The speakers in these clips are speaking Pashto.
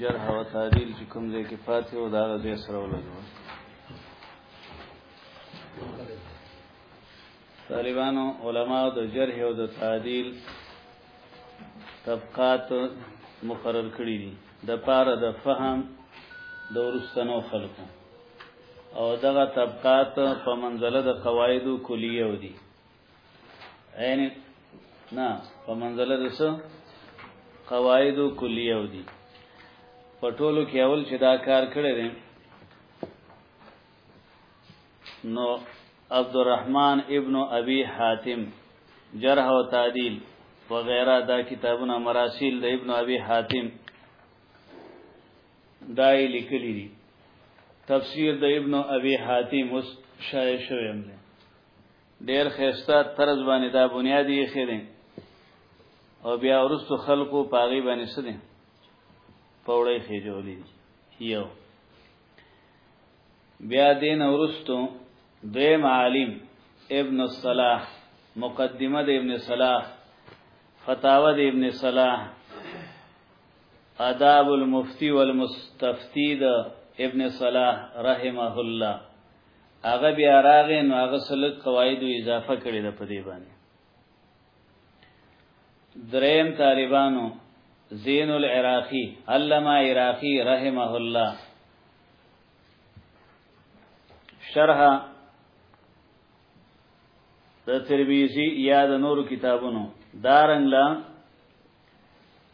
جرح او تعدیل چې کوم ځای کې پاتې و دا غزې سره ولګو طالبانو علما د جرح او د تعدیل طبقات مقرر کړی دي د پاره د فهم د ورستنو خلقو او دغه طبقات په منزله د قواعد کلیه ودی یعنی نه په منځله د څه قواعد کلیه ودی په ټولو کې اول چې دا کار کړی دی نو عبدالرحمن ابن ابي حاتم جرح او تعدیل وغیرہ دا کتابونه مراسیل د ابن ابي حاتم دای لیکلی دي تفسیر د ابن ابي حاتم اوس شایع شوی هم دی ډیر خسته طرز باندې دا بنیاد یې خېره او بیا ورستو خلکو پاغي باندې سده پوړې خېجولې یو بیا دین ورستو دوی معالم ابن الصلاح مقدمه د ابن صلاح فتاوا د ابن صلاح آداب المفتی والمستفتی د ابن صلاح رحمه الله هغه بیا راغې نو هغه سلک قواعد اضافه کړی د پدی باندې دریم طالبانو زین العراقی علامه عراقی رحمه الله شرح د ترمذی یا د نور کتابونو دارنګ لا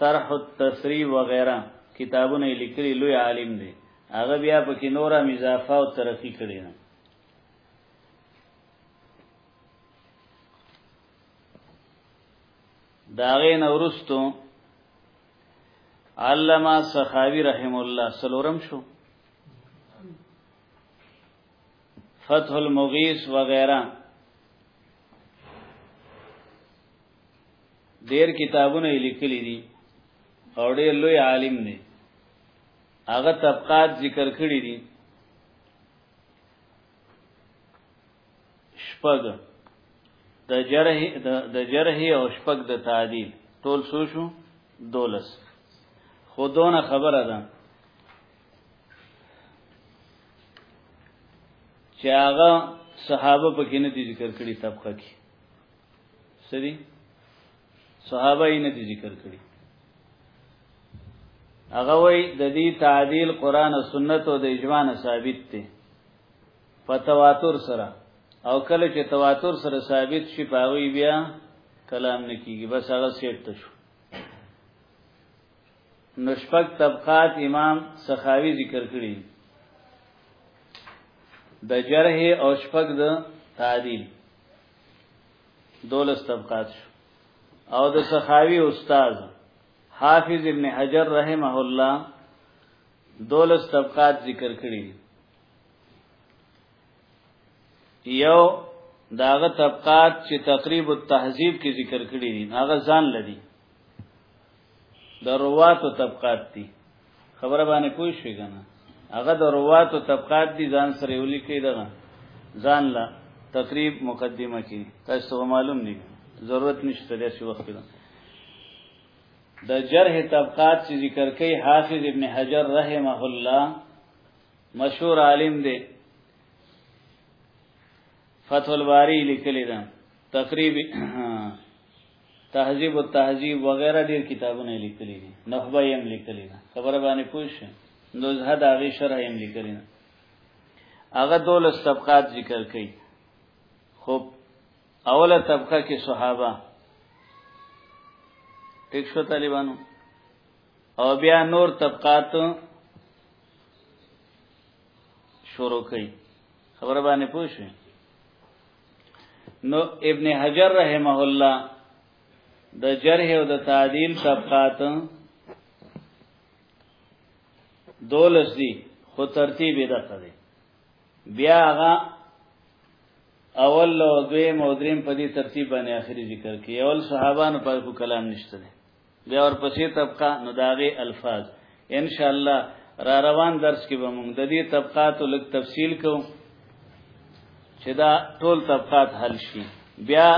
طرح التسریب وغیرہ کتابونه لیکلي لوی عالم دی هغه بیا پکې نورا مضافه او ترقی کړی نه داغه نورستو علامه سخاوی رحم الله سلورم شو فتح المغیث وغیرہ ډیر کتابونه لیکلي دي او ډیر لوی عالم دی هغه طبقات ذکر کړی دي شپږ د جرح د جرح او شپږ د تعدیل ټول سو شو دولس خودونه خبره ده چې هغه صحابه پکې نه دي ذکر کړی طبقه کې سری صحابه یې نه ذکر کړی هغه وای د دې تعدیل قران او سنت او د اجماع ثابت دی په تواتر سره او کله چې تواتر سره ثابت شي پاوی بیا کلام نه کیږي بس هغه سیټ ته شو نشفق طبقات امام سخاوی ذکر کړی د جرح او شفق د تعدیل دولس طبقات شو او د سخاوي استاد حافظ ابن حجر رحمه الله دولس طبقات ذکر کړی یو داغه طبقات چې تقریب التهذیب کې ذکر کړی دي هغه ځان لدی د رواتو طبقات دي خبره باندې پوه شئ کنه هغه د رواتو طبقات دي ځان سره ولي کې دغه ځان لا تقریب مقدمه کې تاسو معلوم دي ضرورت نشته د شي وخت ده د جرح طبقات چې ذکر کوي حافظ ابن حجر رحمه الله مشهور عالم دی فتح الباری لیکلی ده تقریبا تهذیب او تهذیب وغیرہ ډیر کتابونه لیکلي دي نخبه یې لیکلي ده خبره باندې پوښ نزهه د هغه شرح یې لیکلي ده هغه دولس طبقات ذکر کړي خو اوله طبقه کې صحابه ټیک شو طالبانو او بیا نور طبقات شروع کوي خبره باندې پوښوي نو ابن حجر رحمه الله د جرح او د تعدیل طبقات دولس دي خو ترتیب یې دغه دی بیا هغه اول او دویم او دریم په دې ترتیب باندې اخري ذکر کوي اول صحابانو په کلام نشته بیا ورپسې طبقه نو د هغې الفاظ انشاءالله را روان درس کې به موږ د دې طبقاتو لږ تفصیل کوو چې دا ټول طبقات حل شي بیا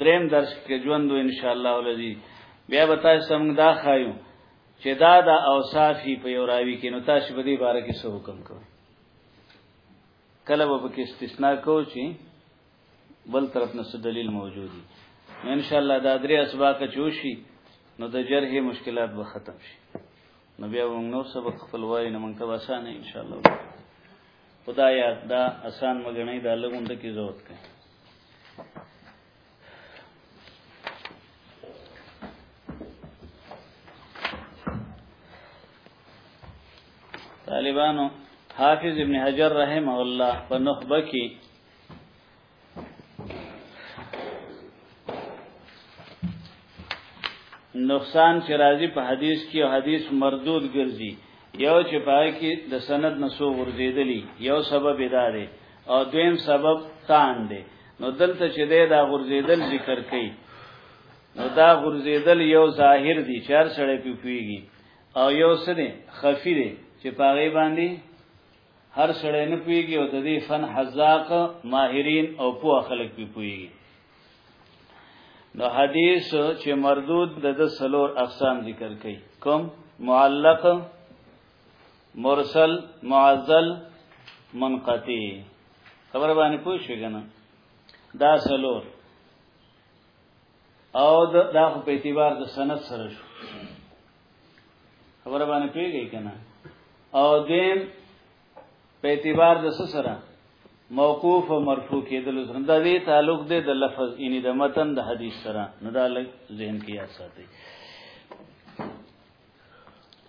دریم درس کې ژوندو انشاءالله ولذي بیا به تاسو موږ دا خایو چې دا د اوصافي په یو راوي کې نو تاسو به دې باره کې څه حکم کوئ کله به کې استثناء کوو چې بل طرف نه دلیل موجود دي ان شاء الله دا درې اسباق چوشي نو د جرح مشکلات به ختم شي نو بیا موږ نو سبق خپل وای نه موږ ته وسانه ان شاء الله خدایا دا آسان مګنې دا لګوند کی ضرورت کوي طالبانو حافظ ابن حجر رحمه الله په نخبه کې نقصان چې راځي په حدیث کې او حدیث مردود ګرځي یو چې پای کې د سند نسو ورزيدلی یو سبب ادا دی او دویم سبب تان دی نو دلته چې دا غرزیدل ذکر کړي نو دا غرزیدل یو ظاهر دی چار سړی پیږي او یو سره خفي دی چې پاغي باندې هر سړی نه پويږي او د دې فن حزاق ماهرین او پوه خلک پی پويږي نو حدیث چې مردود د د سلور اقسام ذکر کړي کوم معلق مرسل معزل منقطع خبر باندې پوه شئ کنه دا سلور او دا خو په اعتبار د سند سره شو خبره باندې پیږی کنه او دیم په اعتبار د سره موقوف او مرفوع کېدل سره د دې تعلق دی د لفظ یعنی د متن د حدیث سره نه دا لږ ذهن کې یاد ساتي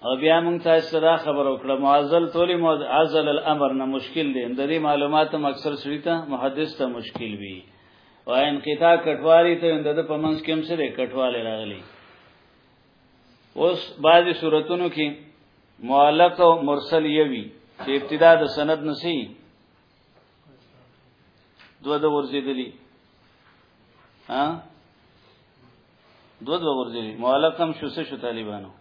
او بیا موږ تاسو ته دا خبر وکړه معزل تولی معزل الامر نه مشکل دی د دې معلوماتو اکثر سړي ته محدث ته مشکل وي او انقطاع کټوالي ته د په منځ کې هم سره کټواله راغلي اوس بعضی صورتونو کې معلق او مرسل یوي چې ابتدا د سند نسی دوه د ورزيدلی ها دو دو ورځې معلق هم شو څه شو طالبانو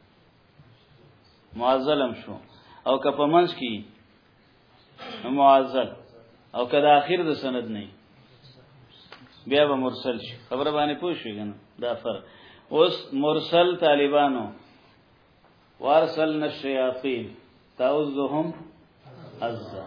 معزلم شو او که په منځ کې معزل او که د اخر د سند نه بیا به مرسل شي خبره باندې پوه شو کنه دا فرق اوس مرسل طالبانو وارسل نشیاطین تعوذهم عزا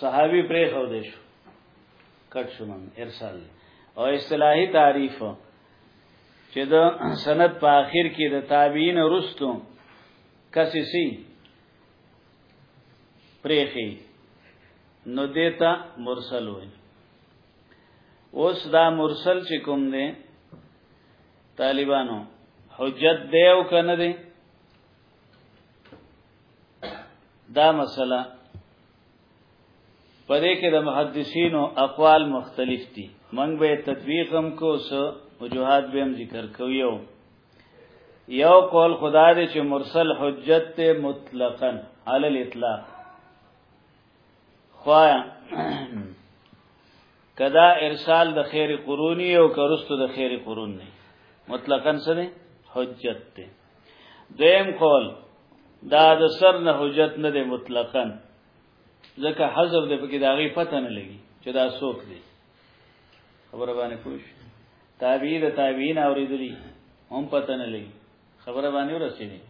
صحابي پرې خو دې شو کټ شو من ارسال او اصطلاحي تعریف چې د سند په اخر کې د تابعین رستو کسي سي پرېخي نو دیتا مرسل وي اوس دا مرسل چې کوم دی طالبانو حجت دی او کنه دی دا مسله پدې کې د محدثینو اقوال مختلف دي منګ به تطبیق هم کو سو وجوهات به هم ذکر کویو یو قول خدا دې چې مرسل حجت ته مطلقاً علی الاطلاق خوایا کدا ارسال د خیر قرونی او کرستو د خیر قرون نه مطلقاً سره حجت ته دویم قول دا د سر نه حجت نه دی مطلقاً ځکه حذف د پکې داغي پته نه لګي چې دا څوک دی خبره باندې پوښ تابعی د تابعین اوریدلی هم پته نه لګي خبره باندې ورسېږي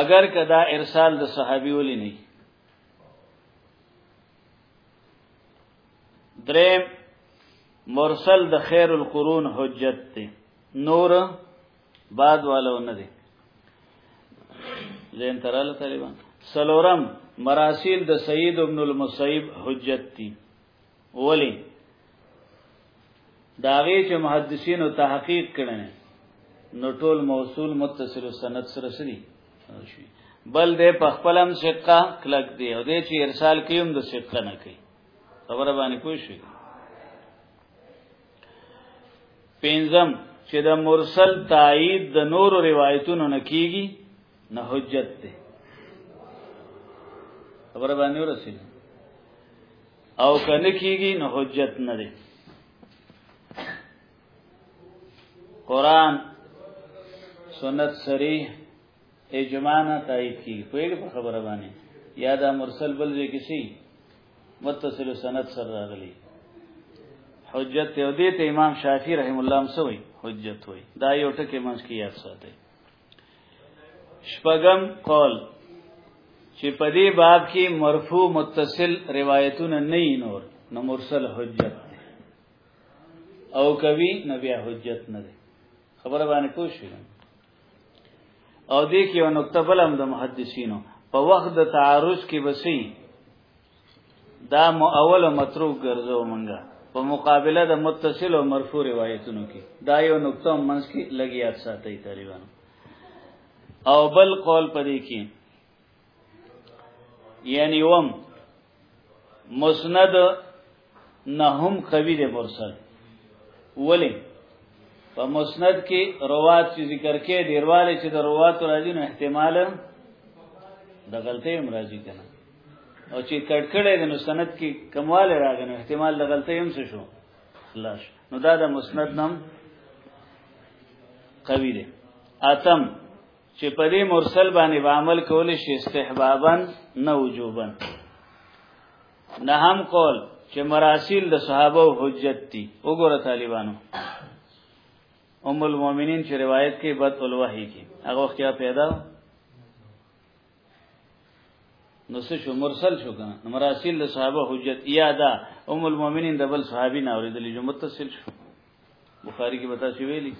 اگر کدا ارسال د صحابي ولې نه دریم مرسل د خیر القرون حجت دی نور بعد والو نه دي زين تراله طالبان سلورم مراسیل د سید ابن المسیب حجت دي ولی داغه چې محدثین او تحقیق کړي نو ټول موصول متصل سند سره سری شي بل دې په خپلم شقه کلک دی او دې چې ارسال کیوم د شقه نه کوي خبره باندې پوه شئ پنځم چې د مرسل تایید د نورو روایتونو نه کیږي نه حجت ده خبره باندې ورسېږي او کنه کیږي نه حجت نه ده قران سنت صریح اجماع نه تایید کی کویګ په خبره باندې یا دا مرسل بل ځای کې شي متصل سند سره راغلی حجت یو دې ته امام شافعی رحم الله هم سوی حجت وای دا یو ټکی منځ کې یاد ساتي شپغم قول چې په دې باب کې مرفوع متصل روایتونه نه نور نو مرسل حجت دی او کوي نبي حجت نه دی خبره باندې پوښښ او دې کې یو نقطه بل هم د محدثینو په وخت د تعارض کې بسی دا مو اول متروک ګرځو مونږه په مقابله د متصل او مرفوع روایتونو کې دا یو نقطه منځ کې لګیات ساتي تقریبا او بل قول پدې کې یعنی وم مسند نه هم قوی دی مرسل ولی په مسند کې روات چې ذکر کې ډیرواله چې د روات راځي نو احتمال د غلطۍ هم راځي کنه او چې کټکړې د مسند کې کمواله راغی نو احتمال د غلطۍ هم څه شو خلاص نو دا د مسند نام قوی دی اتم چې په دې مرسل باندې به عمل کول شي استحبابا نه وجوبا نه هم قول چې مراسل د صحابه او حجت دي وګوره طالبانو ام المؤمنین چې روایت کې بد الوحی کې هغه وخت یا پیدا نو څه شو مرسل شو کنه مراسل د صحابه حجت یادا ام المؤمنین د بل صحابین اوریدل جو متصل شو بخاری کې بتا شوی ویلی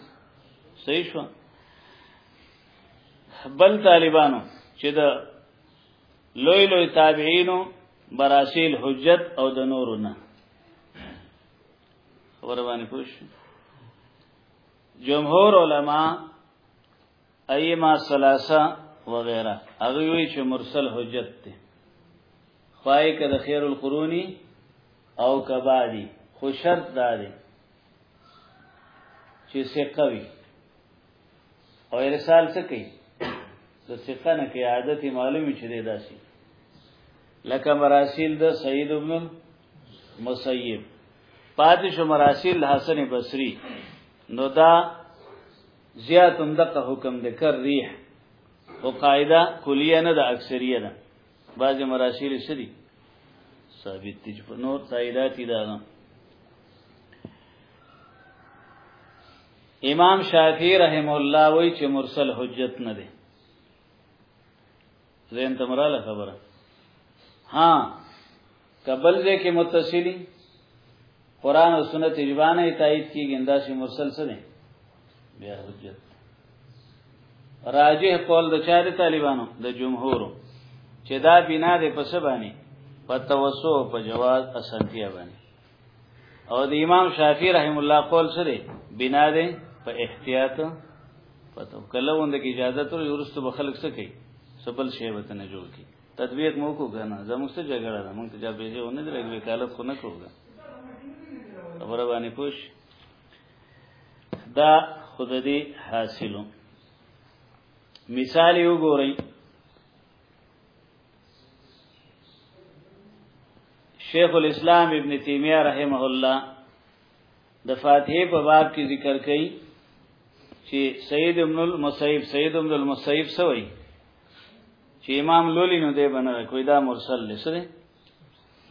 صحیح شو بل طالبانو چې د لوی لوی تابعینو براسیل حجت او د نورو نه خبر باندې پوښ جمهور علما ایما ثلاثه وغیرہ هغه وی چې مرسل حجت ته خوای کده خیر القرونی او کبادی خو شرط داري چې ثقه وي او ارسال څه کوي د ثقه نه کې عادت معلومي چې دی داسي لکه مراسیل د سید ابن مسیب پاتې شو مراسیل حسن بصری نو دا زیات هم دغه حکم د کر ریح او قاعده کلیه نه د اکثریه ده بعضی مراشیل شری ثابت دي په نور تاییداتی ده امام شافعی رحم الله وی چې مرسل حجت نه دی زین تمراله خبره ها کبل ځای کې متصلی قران او سنت اجبانه تایید کیږي انداسي مرسل څه دي بیا حجت راجح قول د چار طالبانو د جمهور چې دا بنا د پس باندې په توسو په جواز اسنتیا باندې او د امام شافعی رحم الله قول سره بنا ده په احتیاط پتو کله وند کی اجازه تر یورست بخلق سکی سبل شی وتنه جوړ کی تطبیق مو کو کنه زموږ څه جګړه ده موږ ته چا پیسې ونه درګ وکالت خو نه کوګا خبره باندې پوښ دا خود دې حاصلو مثال یو ګورئ شیخ الاسلام ابن تیمیه رحمه الله د فاتحه په باب کې ذکر کړي چې سید ابن المسیب سید ابن المسیب سوی چې امام لولی نو دی بنره کوی دا مرسل لسره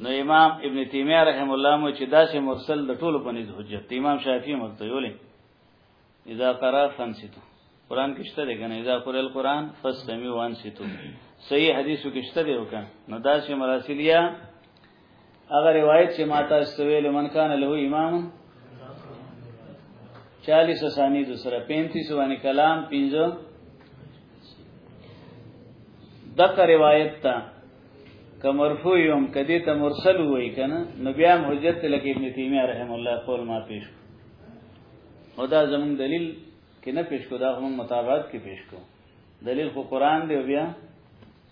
نو امام ابن تیمیه رحم الله مو چې دا سه مرسل د ټولو په نس حجت امام شافعی مرته یولې اذا قرأ فانصتو قران کې شته دی کنه اذا قرأ القرآن فاستمعوا وانصتو صحیح حدیثو کې شته دی وکړه نو دا چې مراسلیا هغه روایت چې ماته استویل من کان له امام 40 ثانی دوسرا 35 باندې کلام 15 دغه روایت ته کمرفوع یم کدی ته مرسل وای کنه نو بیا حجت لکه ابن تیمیه رحم الله قول ما پیش او دا زمون دلیل کې نه پیش کو دا هم مطابقت کې پیش کو دلیل خو قران دی بیا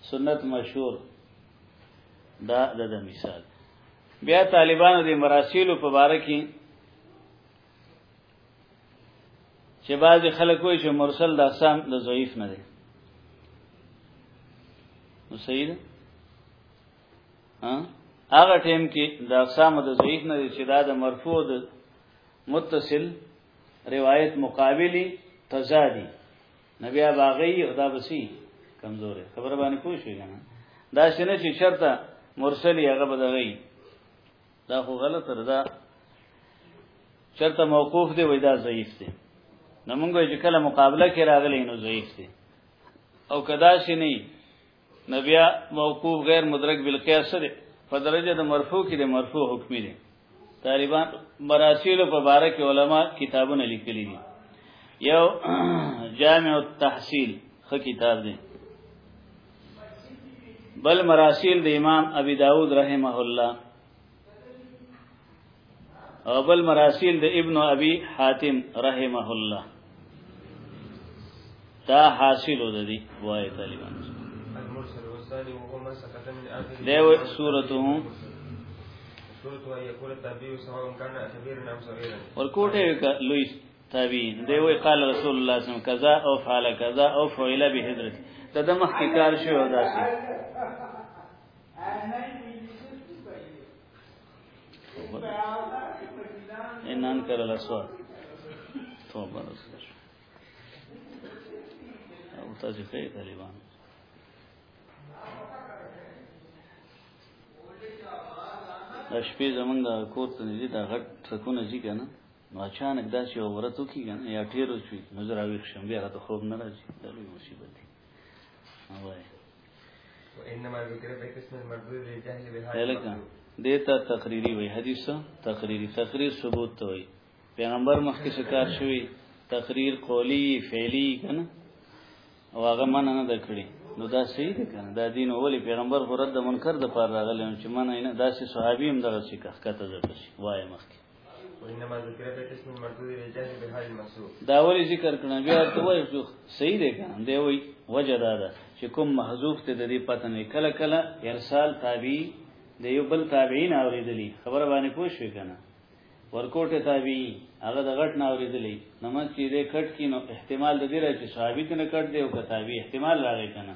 سنت مشهور دا د مثال بیا طالبانو د مراسیلو په باره کې چې بعضی خلک وایي چې مرسل د اسام د ضعیف نه دی نو صحیح ده هغه ټیم کې د اسام د ضعیف نه دی چې دا د مرفوع د متصل روایت مقابلی تزادی نبی باغی او دا بسی کمزورې خبر باندې پوه شو کنه دا شنه چې شرط مرسلی هغه بدغی دا خو غلط ردا شرط موقوف دی وای دا ضعیف دی نو موږ چې کله مقابله کې راغلی نو ضعیف دی او کدا شنه نبیا موقوف غیر مدرک بالقیاس سره په درجه د مرفوع کې د مرفوع حکمی دی طالبان مراسیل په باره کې علما کتابونه لیکلي دي یو جامع التحصیل خ کتاب دی بل مراسیل د امام ابي داود رحمه الله اول مراسیل د ابن ابي حاتم رحمه الله دا حاصل ده دي وای طالبان المرسل والثاني وهو ما سكت من اخر ده سورته سورته يقول التابعي سواء كان كبيرا ام صغيرا ورکوټه لوی تابعین دی وی قال رسول الله صلی الله علیه وسلم کذا او فعل کذا او فعل به حضرت دا د مخکې کار شو داسې انان کړه لاسو توبه رسول او تاسو خې طالبان د شپې زمونږ د کور ته نږدې دا غټ سکونه ځي کنه نو اچانک داسې ورته کیږي یا ټیرو شي نظر اوښ شم بیا راته خوب نه راځي دا لوی مصیبت دی وانما ذکر به قسم المردود للجهل بهذا دیتا تقریری وی حدیث تقریری تقریر ثبوت ته وی پیغمبر مخکې شکار شوی تقریر قولی فعلی کنه او هغه من نه دکړي نو دا صحیح دی کنه دا دین اولی پیغمبر خو رد منکر د پاره راغلی چې من نه دا صحابي هم دغه شي کښته ځکه وای مخکې دا ولی ذکر کړه بیا ته وایې چې صحیح دی کنه دی وای وجه دا ده چې کوم محذوف ته د دې پته نه کله کله ارسال تابعی د یو بل تابعین اوریدلی خبره باندې پوه شو کنه ورکوټه تابعی هغه د غټ نه اوریدلی نماز چې دې کټ کینو احتمال د دې راځي صحابي ته نه کټ دی او کتابي احتمال راغی کنه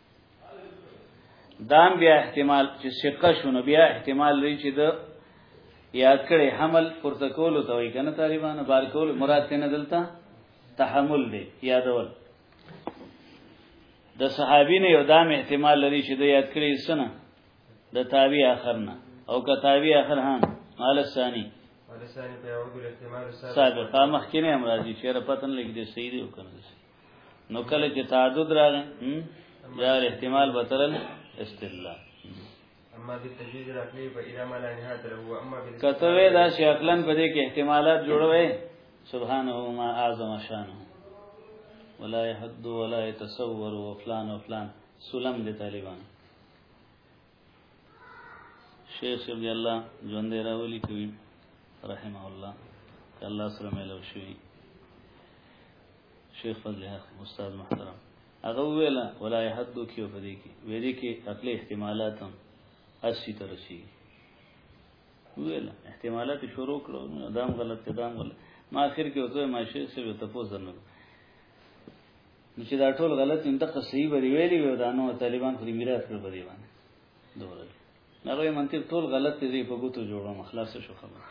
دام بیا احتمال چې ثقه شونه بیا احتمال لري چې د یاد کړي حمل پورته کول ته وي کنه طالبان بار کول مراد کنه دلته تحمل دی یادول د صحابي نه یو دام احتمال لري چې د یاد کړي سنه د تابع اخر نه او که تابع اخر هم مال ثانی سابقه مخکینه امراضی چیرې پتن لیک دې صحیح دی وکنه نو کله چې تعدد راغی یا احتمال بترل استدلال اما بالتجویز راکلی په اله ما لا نهایت له هو اما بال کتوې دا چې عقلاً په دې کې احتمالات جوړوي سبحانه ما اعظم شانه ولا يحد ولا يتصور وفلان وفلان سلم دي طالبان شیخ صاحب دی الله ژوند دی راولي کوي رحمه الله الله سره ملو شي شیخ فضل حق استاد محترم هغه ویل ولا يحد کیو پدې کې وې دې کې عقلي احتمالات هم اسی تر شي ویل احتمالات شروع کړو دام غلط دام غلط ما اخر کې وته ما شیخ صاحب ته پوزنه نو چې دا ټول غلط نیم دغه صحیح به ویلي وي دا نو طالبان خو دې میراث کړ په دی باندې دوره هغه منطق ټول غلط دی په ګوتو جوړو مخلاص شو خبره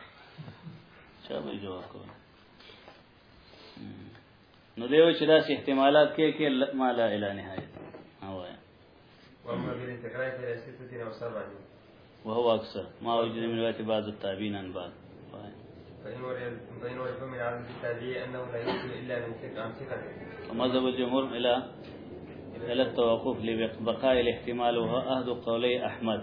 چا به جواب کوي نو دیو چې داسې احتمالات کې کې ما لا اله نهایت واما بالانتقال الى سته او سبعه وهو اكثر ما وجد من روايه بعض التابعين عن بعض فإن وجد من عدد التابعي أنه لا يوجد إلا من ثقة عن ثقة ومذهب الجمهور إلى إلى التوقف لبقاء الاحتمال وهو أهد قولي أحمد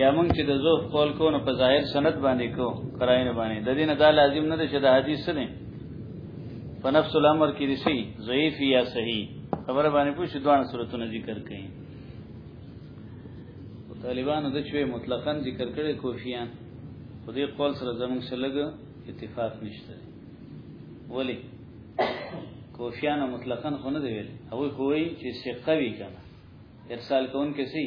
یا مونږ چې د زوف قول کو نو په ظاهر سند باندې کو قرائن باندې د دین دا لازم نه ده چې د حدیث سره په نفس الامر کې رسی ضعیف یا صحیح خبره باندې پوښ دوه صورتونه ذکر کړي طالبانو د چوي مطلقاً ذکر کړي کوفیان په دې قول سره زموږ سره لګ اتفاق نشته ولی کوفیان مطلقاً خو نه دی ویل هغه کوی چې ثقه وی کنه ارسال کون کې سي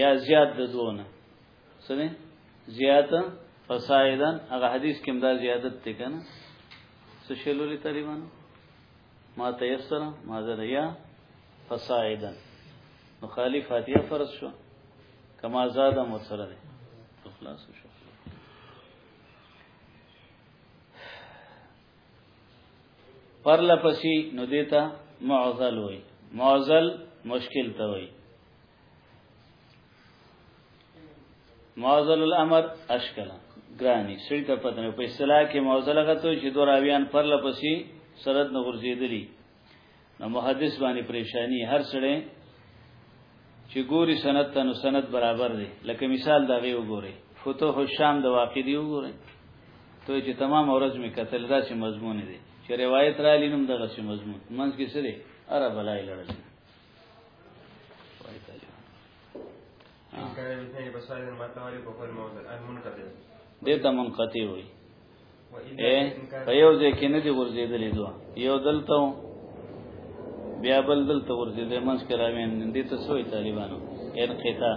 یا زیات د دوونه سره زیات فسایدن هغه حدیث کې دا زیادت ته کنه څه شلولې تقریبا ما تیسر ما زره یا فسایدن مخالف فاتحه فرض شو کما زاد مسره ده خلاص شو پر لپسی نو دیتا معزل وای معزل مشکل ته وای معذل الامر اشکل ګرانی سړی ته پته نه په اصطلاح کې معذل غته چې دوه راویان پر لپسې سرد نه ورزيدلی نو محدث باندې پریشانی هر سړی چې ګوري سند ته نو سند برابر دی لکه مثال دا غي وګوري فتوح الشام د واقع دی وګوري ته چې تمام اورز می قتل دا چې مضمون دی چې روایت را لینم دغه چې مضمون منځ کې سره عرب لای لړل دیتا منقطی ہوئی اے په یو ځای کې نه دی ورزیدلې دوه یو دلته بیا بل دلته ورزیدې منځ کې راوین دي ته سوې طالبانو انقطاع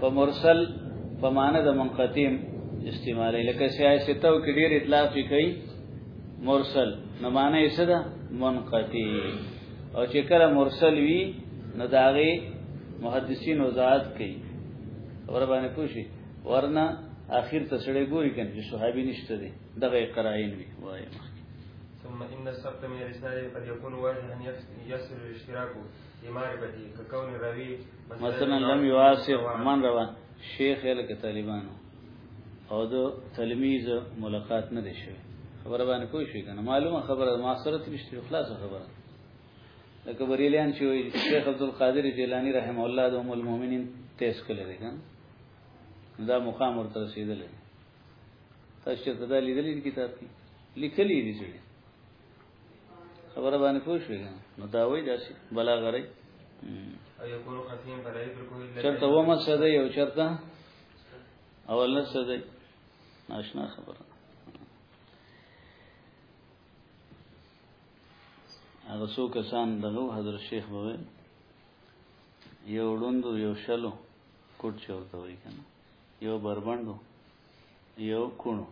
په مرسل په معنی د منقطیم استعمالي لکه سیاستو کې ډیر اطلاق کوي مرسل نو معنی یې څه ده منقطی او چې کله مرسل وي نو داغه محدثین وضاحت کوي اور باندې پوښي ورنه اخر ته سړی ګوري کنه چې صحابي نشته دي دغه قرائن وي وایي ثم ان السبت من الاسناد قد يكون واضحا يسر الاشتراك لمعرفته ككون الراوي مثلا لم یواسف من روا شیخ الک طالبانو او دو تلمیز ملاقات نه دي شوی خبره باندې کوی شي کنه معلومه خبره ما سره تلشتي خلاصه خبره لکه بریلیان چې وي شیخ عبد القادر جیلانی رحم الله د ام المؤمنین تیس کړی دی کنه دا مقام ورته رسیدل تاسو ته دا لیدلې کتاب کې لیکلې دي چې خبره باندې پوه شوې نو دا وایي داسې بلا غري چرته و ما سده یو چرته اول نه سده ناشنا خبره هغه څو کسان دغه حضرت شیخ بوي یو وړوندو یو شلو کوټ چورته وای کنه یو بربندو یو کونو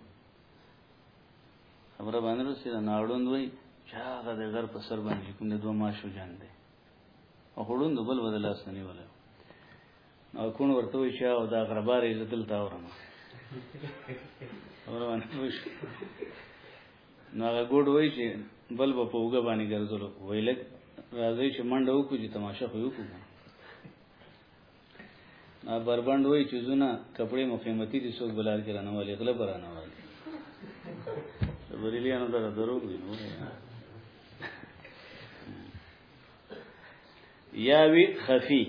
خبره باندې رسېده ناړوند وای چې هغه د غر په سر باندې کوم د دوه ماشو جنگ دی او خړوند بل بدل لاس نه نیول نو کون ورته وای چې او دا غربار یې دل تا ورم خبره باندې وای نو هغه ګډ وای چې بل په پوګه باندې ګرځول ویل راځي چې منډه وکړي تماشه خو وکړي بربند وای چې زونه کپڑے مو قیمتي دي څوک بلال کې رانه ولې غله برانه ولې بریلیانو دا درو دي نو یا وی خفی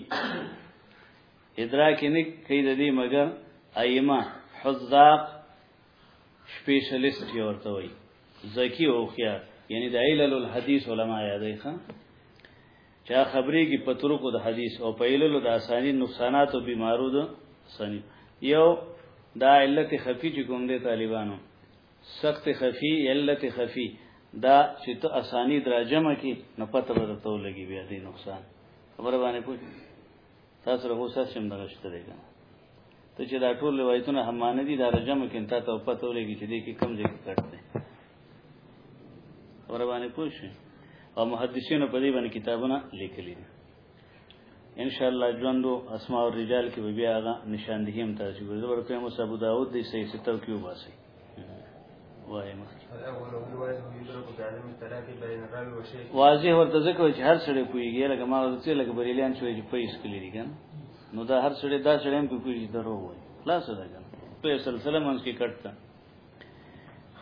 ادراک نه کوي د دې مگر ائمه حذاق سپیشلیست یې ورته وای زکی او خیا یعنی د علل الحدیث علما یادای خان چا خبرې کې پترکو د حدیث او پیللو د اسانی نقصانات او بیمارو د سنی یو دا علت خفی چې کوم دی طالبانو سخت خفی علت خفی دا چې ته اسانی دراجمه کې نه پته ورته لګي بیا دې نقصان خبره باندې پوښتنه تاسو له هوسه سم دغه شته دی کنه ته چې دا ټول روایتونه هم مان دي دا رجم کې تا ته پته ولګي چې دې کې کم ځای کټ دی اور باندې پوښ او محدثینو په دې باندې کتابونه لیکلي دي ان شاء الله ژوندو اسماء الرجال کې بیا هغه نشاندهیم تاسو ګورئ ورته مو ابو داود دی صحیح ستو کې وباسي واضح ورته ځکه چې هر سړی پويږي لکه ما ورته لکه بریلیان شوی چې پیس کلی دي کنه نو دا هر سړی دا سړی هم پويږي درو وای خلاص ده کنه په سلسله منځ کې کټتا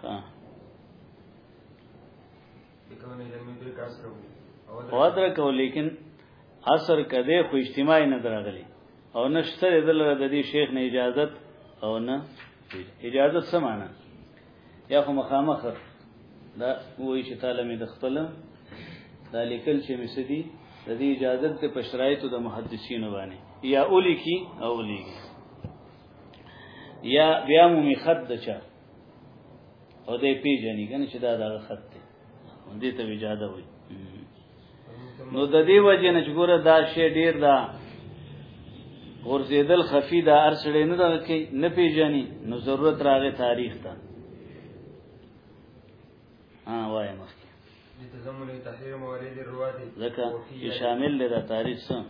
ها ودرکو لیکن اثر کده خو اجتماعي نه درغلي او نشته دل د دې شیخ نه اجازه او نه اجازه څه معنی یا خو مخامخ دا وایي چې تعالی مې د خپل دا لیکل چې مې سدي د دې اجازه ته پشرایتو د محدثینو باندې یا اولی کی اولی یا بیا مو می خد چا او دې پیژنې کنه چې دا دا خط دی دې ته وجاده وي نو د دې وجه نه چې ګوره دا شی ډیر دا ورزیدل خفی دا ارسړې نه دا کې نه پیژنې نو ضرورت راغې تاریخ ته ها وای مخکې تضمن تحریم موارد الروات ځکه شامل دی دا تاریخ سره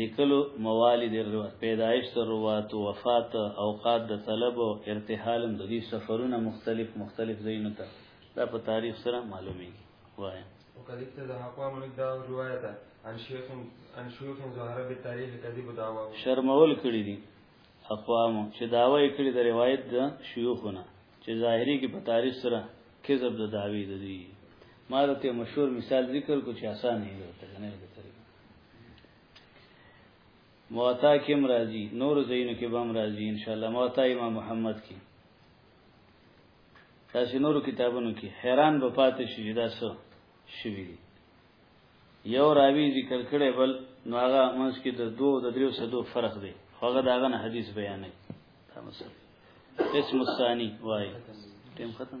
لیکلو موالد الروات پیدایش د روات وفات اوقات د طلب او ارتحال د دې سفرونه مختلف مختلف زینو ته دا په تاریخ سره معلومي وایي وقد اقتضى حقا من الدعوة الرواية عن شيخ عن شيوخ ظهر بالتاريخ كذب دعوة شرمول کړی دي اقوام چې داوا یې کړی د روایت د شيوخونه چې ظاهري کې په تاریخ سره کذب د دعوی د دي ما د ته مشهور مثال ذکر کو چې آسان نه دی ورته نه موطا کې مرাজি نور زینو کې به مرাজি ان شاء الله موطا امام محمد کې تاسو نورو کتابونو کې حیران به پاتې شئ دا څه شوی دی یو راوی ذکر کړي بل نو هغه منځ کې د دوه د دریو صدو فرق دی هغه داغه نه حدیث بیانې دا مسله اسم الثانی وای ټیم ختم